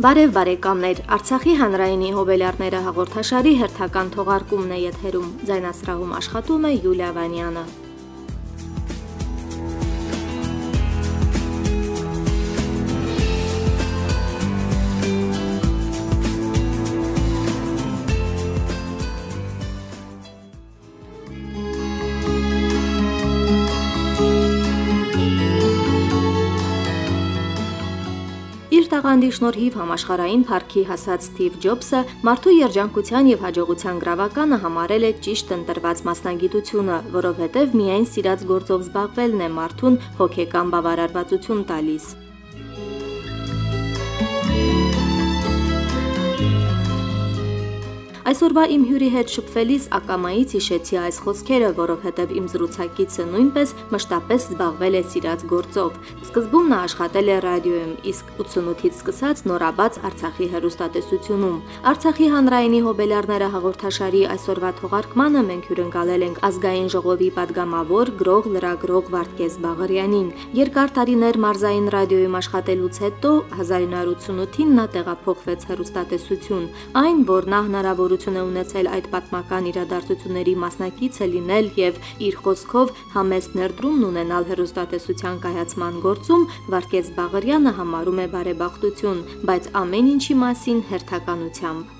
Բարև բարեկամներ, Արցախի հանրայինի հոբելյարները հաղորդաշարի հերթական թողարկումն է եթերում։ Ձայնասրահում աշխատում է Յուլիա Վանյանը։ տաղանդի շնորհիվ համաշխարային փառքի հասած Սթիվ Ջոբսը մարդու երջանկության եւ հաջողության գրավականը համարել է ճիշտ ընտրված մասնագիտությունը, որովհետեւ միայն սիրած գործով զբաղվելն է մարդուն հոգեկան բավարարվածություն տալիս։ Այսօրվա իմ հյուրի հետ շփվելիս ակամայից հիշեցի այս խոսքերը, որովհետև իմ զրուցակիցը նույնպես մշտապես զբաղվել է սիրած գործով։ Սկզբում նա աշխատել է ռադիոյում, իսկ 88-ից սկսած նորաբաց Արցախի հեռուստատեսությունում։ Արցախի հանրայինի հոբելյարները հաղորդաշարի այսօրվա թողարկմանը մենք հյուրընկալել ենք ազգային ժողովի падգամավոր գրող լրագրող Վարդգես Բաղարյանին։ Երկար տարիներ մարզային ռադիոյում աշխատելուց հետո 1988-ին նա տեղափոխվեց հեռուստատեսություն, այն, որ նա հնարավոր հնարավորություն է ունեցել այդ պատմական իրադարձությունների մասնակիցը լինել եւ իր խոսքով համեստ ներդրումն ունենալ հերոստատեսության կայացման գործում, Վարդգես Բաղարյանը համարում է բարեբախտություն, բայց ամեն ինչի մասին հերթականությամբ։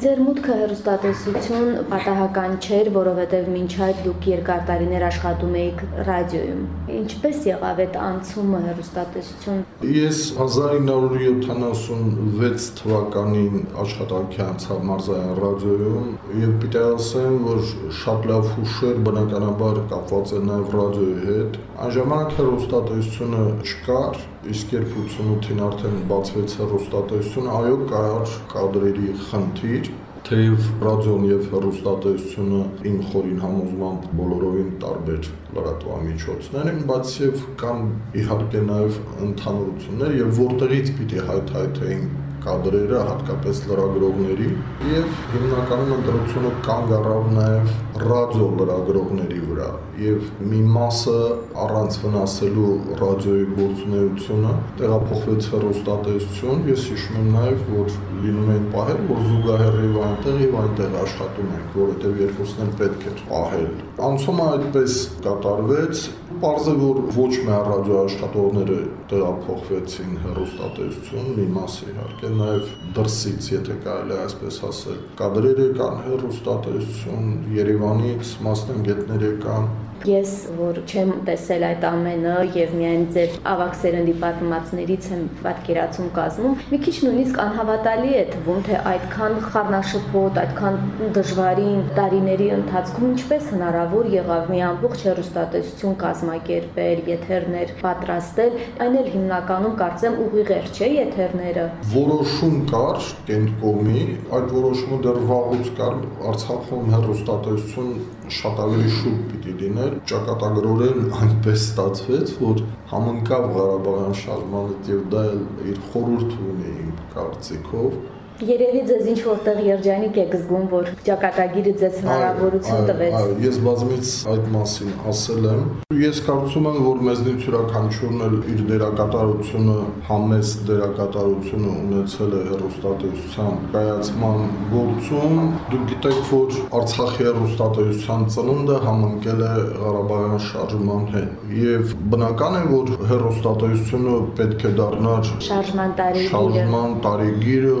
Ձեր մուտքը հերոստատեսություն պատահական չէր, որովհետև մինչ այդ դուք երկար տարիներ աշխատում էիք ռադիոյում։ Ինչպես եղավ այդ անցումը հերոստատեսություն։ Ես 1976 թվականին աշխատանքի անցա մարզային ռադիոյում եւ պիտի ասեմ, որ շատ լավ հուշեր բնականաբար կապված է նաեւ ռադիոյի հետ։ Այն ժամանակ հերոստատեսությունը չկար, իսկ 2008-ին արդեն բացվեց հեռուստատեսությունը, այո, կար կադրերի խնդիր, թեև ռադիոն եւ հեռուստատեսությունը իմ խորին համոզմամբ բոլորովին տարբեր լրատվամիջոցներ են, բայց եւ կան իհարկե նաեւ ընդհանրություններ եւ որտեղից պիտի հայթայթեին կադրերը, հատկապես լրագրողների եւ հիմնականում ընտրությունը կանգ առավ նաեւ ռադիո լրագրողների վրա եւ մի մասը առանց վնասելու ռադիոյի գործունեությունը տեղափոխվեց հեռուստատեսություն ես հիշում եմ նաեւ որ լինում էին պահեր որ զուգահեռ եւ այնտեղ եւ այնտեղ աշխատում ենք որովհետեւ երկուսն էլ պետք էր պահել անցումը այդպես կատարվեց Պարզը որ ոչ միայն ռադիոաշխատողները տեղափոխվեցին հեռուստատեսություն, մի մասը իհարկե, նաև դրսից, եթե կարելի է այսպես ասել, կադրեր եկան հեռուստատեսություն, Երևանից մասնագետներ եկան, Ես որ չեմ տեսել այդ ամենը եւ միայն ձեր ավակ սերնդի պատմվածներից եմ պատկերացում կազմում, մի քիչ նույնիսկ անհավատալի է թվում, թե այդքան խառնաշփոթ, այդքան դժվարին տարիների ընթացքում ինչպես հնարավոր եղավ մի ամբողջ հերոստատեսություն կազմակերպել, եթերներ պատրաստել, այն էլ հիմնականում կարծեմ ուղիղեր չէ եթերները։ Որոշում կար կենտկոմի, այդ որոշումը դեռ վաղուց կար Արցախում հերոստատեսություն շատ ավելի շուտ պիտի լիներ, ճակատագրորեն այնպես ստացվեց, որ համընկավ Ղարաբաղյան շարժմանը եւ դա իր խորհուրդ ունի իմ կարծիքով Երևի ձեզ ինչ որտեղ երջանիկ եք զգում, որ ճակատագիրը ձեզ հնարավորություն տվեց։ Այո, ես բազմից այդ մասին ասել եմ։ Ես կարծում եմ, որ մեզնից յուրաքանչյուրն էլ իր դերակատարությունը, համեստ դերակատարությունը ունեցել է հերոստատեսության կայացման գործում։ Դուք գիտեք, որ Արցախի հերոստատեսության ծնունդը համընկել է Ղարաբաղյան շարժման հետ։ Եվ բնական է, որ հերոստատեսությունը պետք է դառնար շարժման տարիգիրը։ Շարժման տարիգիրը,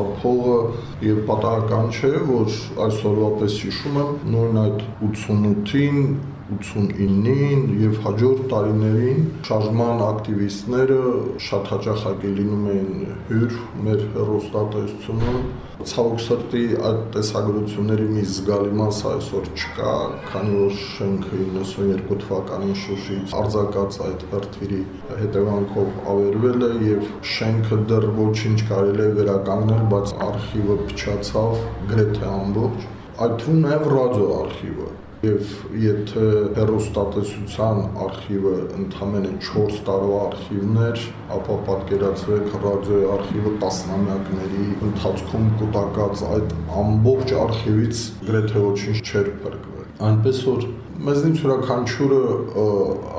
խոսա փողը եւ պատահական չէ, որ այսօրվա պես հիշում եմ նույն այդ 88-ին 89-ին եւ հաջորդ տարիներին շարժման ակտիվիստները շատ հաճախակի լինում էին հյուր մեր հերոստատեսությունում ցավոք սրտի այդ տեսագրությունների մի զգալի մասը այսօր չկա, քանի որ շենքը 92 թվականին Շուշից արձակած այդ հրթիռի հետևանքով ավերվել է եւ շենքը դեռ ոչինչ կարելի է վերականգնել, բայց արխիվը փչացավ գրեթե ամբողջ այդ թվում նաև ռադիո արխիվը Եվ եթե հերոստատեսության արխիվը ընդամենը 4 տարվա արխիվներ, ապա պատկերացրեք ռադիոյի արխիվը տասնամյակների ընթացքում կուտակած այդ ամբողջ արխիվից գրեթե ոչինչ չէր փրկվել։ այնպես որ մեզնից յուրաքանչյուրը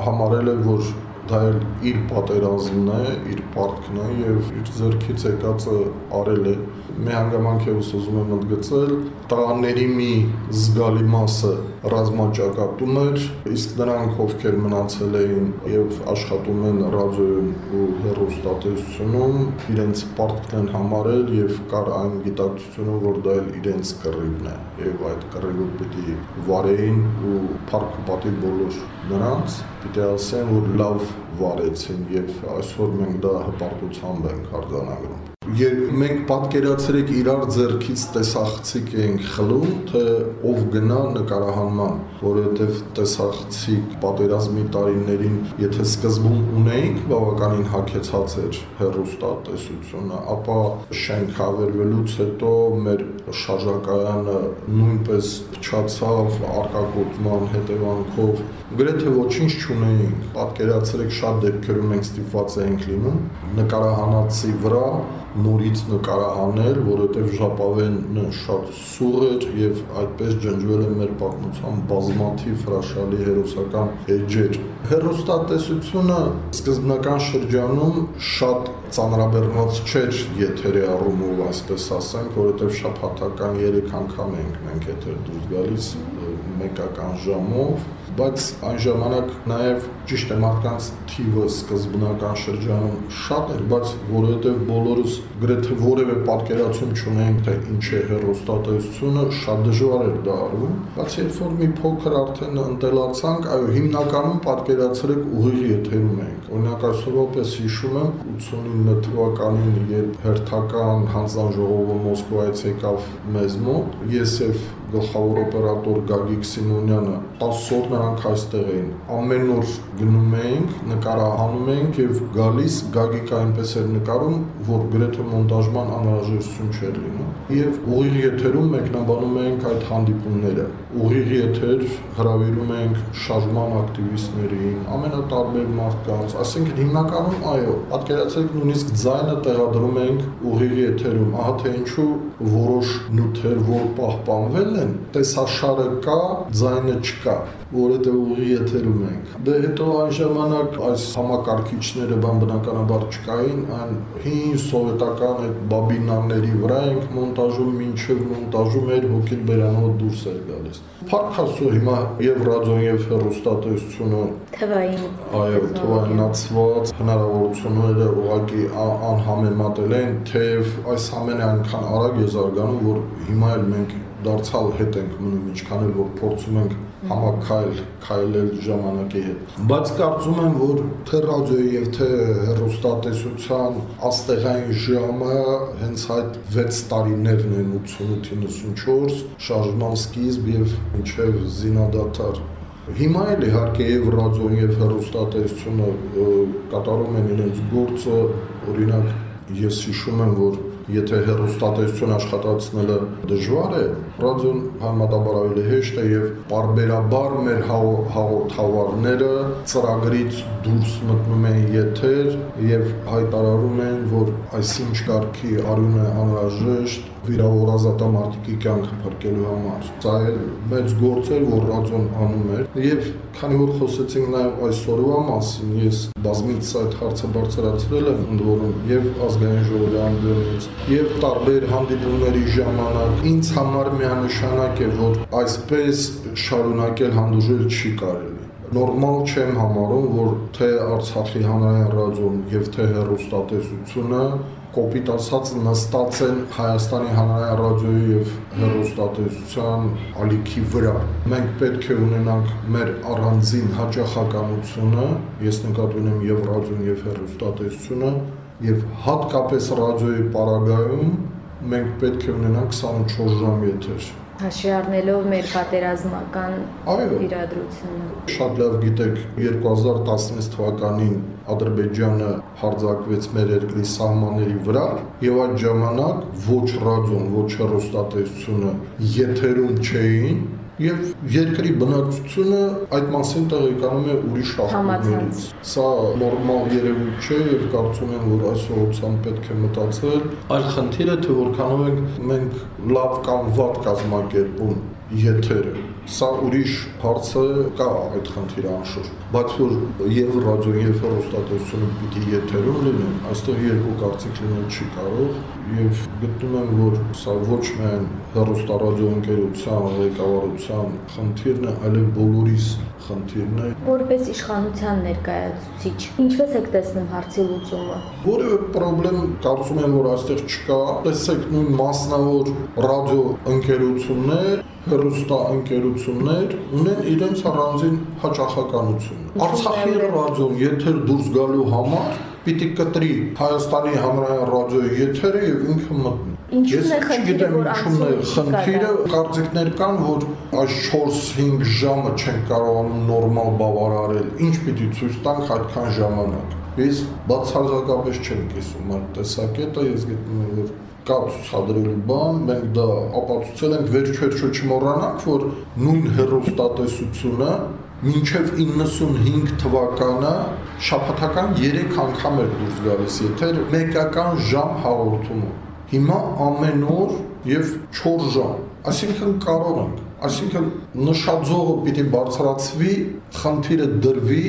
համարել է որ դա էլ իր պատերազմն է, իր պարտքն է եւ իր ձեռքից եկածը արել է մի հանգամանք եւս ուզում եմ ընդգծել, տղաների մի զգալի մասը ռազմաճակատում էր, իսկ նրանք ովքեր մնացել էին եւ աշխատում են ռադիոյում ու հեռուստատեսությունում, իրենց պարտքն են համարել եւ կար այն գիտակցությունը, որ դա էլ իրենց կռիվն է եւ այդ կռիվը պիտի վարեին ու փառք ու պատիվ բոլոր նրանց պիտի ասեն, որ լավ վարեցին եւ այսօր մենք դա հպարտությամբ ենք արձանագրում երբ մենք պատկերացրեք իրար ձեռքից տեսախցիկ էինք խլում, թե ով գնա նկարահանման, որովհետև տեսախցիկ պատերազմի տարիներին, եթե սկզբում ունեինք, բավականին հակեցած էր հերոստատեսությունը, ապա շենք հավերվելուց հետո մեր շարժակայանը նույնպես փչացավ արկակոծման հետևանքով գրեթե ոչինչ չունեինք պատկերացրեք շատ դեպքերում մենք ստիպված էինք լինում նկարահանածի վրա նորից նկարահանել, որովհետև ժապավենը շատ սուղ էր եւ այդպես ջնջվել է մեր պատմության բազմաթիվ հրաշալի հերոսական էջեր։ Հերոստատեսությունը սկզբնական շրջանում շատ ծանրաբեռնված չէր եթերի առումով, այսպես ասենք, որովհետև շաբաթական 3 անգամ ենք մենք եթեր դուրս գալիս մեկական ժամով բայց այն ժամանակ նաև ճիշտ է մարդկանց թիվը սկզբնական շրջանում շատ էր, բայց որովհետև բոլորս գրեթե որևէ պատկերացում չունեինք, թե ինչ է հերոստատեսությունը, շատ դժվար էր դա արվում, բայց երբ որ մի փոքր արդեն ընտելացանք, այո, հիմնականում պատկերացրեք ուղիղ եթերում ենք։ Օրինակ այսօրվա պես հիշում եմ 89 թվականին, երբ հերթական հանձնաժողովը Մոսկվայից եկավ մեզ մոտ, ես եւ գլխավոր օպերատոր Գագիկ Սիմոնյանը 10 օր նրանք այստեղ էին. Ամեն օր գնում էինք նկարահանում էինք եւ գալիս Գագիկ այնպես էր նկարում որ գրեթե մոնտաժման անհրաժեշտություն չէր լինում եւ ուղիղ եթերում մեկնաբանում էինք այդ հանդիպումները ուղիղ եթեր հրավիրում էինք շարժման ակտիվիստներին ամենատարբեր մարդկանց ասենք հիմնականում այո պատկերացրեք նույնիսկ ձայնը տեղադրում էինք ուղիղ եթերում ահա թե ինչու որոշ նյութեր որ պահպանվել են, տեսաշարը կա, ձայնը չկա որովհետև ուղի եթերում ենք։ Դե հետո այն ժամանակ այս համակարգիչները բան բնականաբար չկային, այն հին սովետական այդ բաբինաների վրա ենք մոնտաժում, ինչև մոնտաժում էր հոգին բերանով դուրս էր գալիս։ Փառք Աստծո հիմա եւ ռադիոն եւ հեռուստատեսությունը թվային այո, թվայնացված հնարավորությունները ուղղակի անհամեմատել են, թեև այս ամենը այնքան արագ է զարգանում, որ հիմա էլ մենք դարձյալ հետ ենք մնում, ինչքան էլ որ փորձում ենք համակայել, քայլել ժամանակի հետ։ Բայց կարծում եմ, որ թե ռադիոյի եւ թե հեռուստատեսության աստեղային ժամը հենց այդ 6 տարիներն են 88-94 շարժման սկիզբ եւ մինչեւ զինադատարը Հիմա էլ իհարկե եւ ռադիոն եւ հեռուստատեսությունը կատարում են իրենց գործը, օրինակ ես հիշում եմ, որ եթե հերոստատեսություն աշխատացնելը դժվար է, ռադիոն համատաբար ավելի հեշտ է եւ բարբերաբար մեր հաղորդավարները ծրագրից դուրս մտնում են եթեր եւ հայտարարում են, որ այսինչ կարգի արյուն է անհրաժեշտ վիրավորազատամարտիկի կյանքը փրկելու համար։ Սա էլ մեծ գործ էր, որ ռադիոն անում էր եւ քանի որ խոսեցինք նաեւ այսօրվա մասին, ես բազմից այդ հարցը բարձրացրել եմ ընդ որում եւ ազգային ժողովի անդրոնից եւ տարբեր հանդիպումների ժամանակ ինձ համար միանշանակ է, որ այսպես շարունակել հանդուրժել չի կարելի նորմալ չեմ համարում, որ թե Արցախի հանրային ռադիոն եւ թե հեռուստատեսությունը կոպիտ ասած նստած են Հայաստանի հանրային ռադիոյի եւ հեռուստատեսության ալիքի վրա։ Մենք պետք է ունենանք մեր առանձին հաճախականությունը, ես նկատի ունեմ եւ ռադիոն եւ հեռուստատեսությունը, եւ հատկապես ռադիոյի պարագայում մենք պետք է ունենանք 24 ժամ եթեր հաշվի առնելով մեր պատերազմական իրադրությունը։ Շատ լավ գիտեք, 2016 թվականին Ադրբեջանը հարձակվեց մեր երկրի սահմանների վրա եւ այդ ժամանակ ոչ ռադիոն, ոչ հեռուստատեսությունը եթերում չէին եւ երկրի բնակչությունը այդ մասին տեղեկանում է ուրիշ աղբյուրներից։ Սա նորմալ երևույթ չէ եւ կարծում եմ, որ այս ուղղությամբ պետք է մտածել։ Այլ խնդիրը թե որքանով ենք մենք լավ կամ վատ կազմակերպում եթերը։ Սա ուրիշ հարց է, կա այդ խնդիրը անշուշտ, բայց որ եւ ռադիոն եւ հեռուստատեսությունը պիտի եթերում լինեն, այստեղ երկու կարծիք լինել չի կարող եւ գտնում եմ, որ սա ոչ միայն հեռուստարադիո ընկերության ղեկավարության խնդիրն է, այլև բոլորիս խնդիրն է։ Որպես իշխանության ներկայացուցիչ, ինչպես եք տեսնում հարցի լուծումը։ Որևէ խնդրեմ կարծում եմ, որ այստեղ չկա։ Տեսեք նույն մասնավոր ռադիո ընկերություններ, հեռուստա ընկերություններ ունեն իրենց առանձին հաճախականություն։ Արցախի ռադիոն եթեր դուրս գալու համար պիտի կտրի Հայաստանի հանրային ռադիոյի եթերը եւ ինքը մտնի։ Ինչու՞ն է խնդիրը, որ ինչու՞ն է խնդիրը, կարծիքներ կան, որ այս 4-5 ժամը չեն կարողանում նորմալ բավարարել։ Ինչ պիտի ցույց տանք այդքան ժամանակ։ Ես բացարձակապես չեմ կիսում այդ տեսակետը, ես գտնում եմ, որ կա ցուցադրելու բան, մենք դա ապացուցել ենք վերջերս չմոռանանք, որ նույն հերոստատեսությունը մինչև 95 թվականը շաբաթական 3 անգամ էր դուրս գալիս եթեր մեկական ժամ հաղորդումը Հիմա ամեն օր եւ 4 ժամ, այսինքն կարող ենք, այսինքն նշաձողը պիտի բարձրացվի, խնդիրը դրվի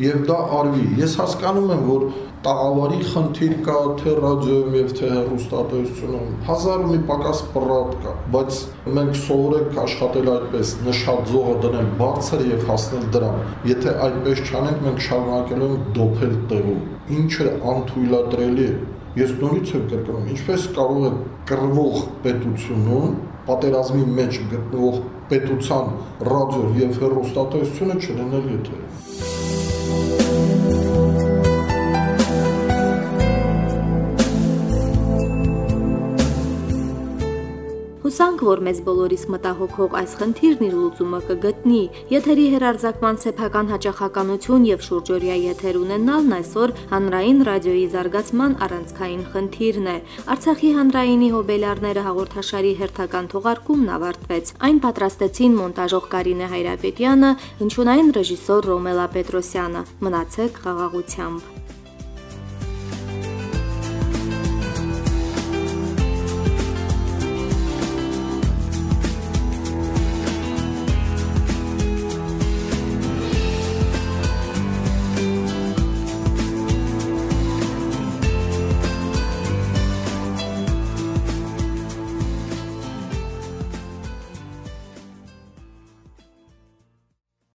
եւ դա արվի։ Ես հասկանում եմ, որ տաղավարի խնդիր կա թե ռադիոյում եւ թե հեռուստատեսությունում, հազար մի պակաս պրատ կա, բայց մենք սովորենք աշխատել այդպես, նշաձողը դնել բարձր եւ հասնել դրան։ Եթե այդպես չանենք, մենք շարունակելու ենք դոփել տեղում։ Ինչը անթույլատրելի է Ես նորից եմ կրկնում, ինչպես կարող է կռվող պետությունում պատերազմի մեջ գտնվող պետության ռադիո եւ հեռուստատեսությունը չլինել եթերում։ Հուսանք, որ մեզ բոլորիս մտահոգող այս խնդիրն իր լուծումը կգտնի։ Եթերի հերարձակման սեփական հաճախականություն եւ շուրջօրյա եթեր ունենալն այսօր հանրային ռադիոյի զարգացման առանցքային խնդիրն է։ Արցախի հանրայինի հոբելարները հաղորդաշարի հերթական թողարկումն ավարտվեց։ Այն պատրաստեցին մոնտաժող Կարինե Հայրապետյանը, հնչյունային ռեժիսոր Ռոմելա Պետրոսյանը։ Մնացեք խաղաղությամբ։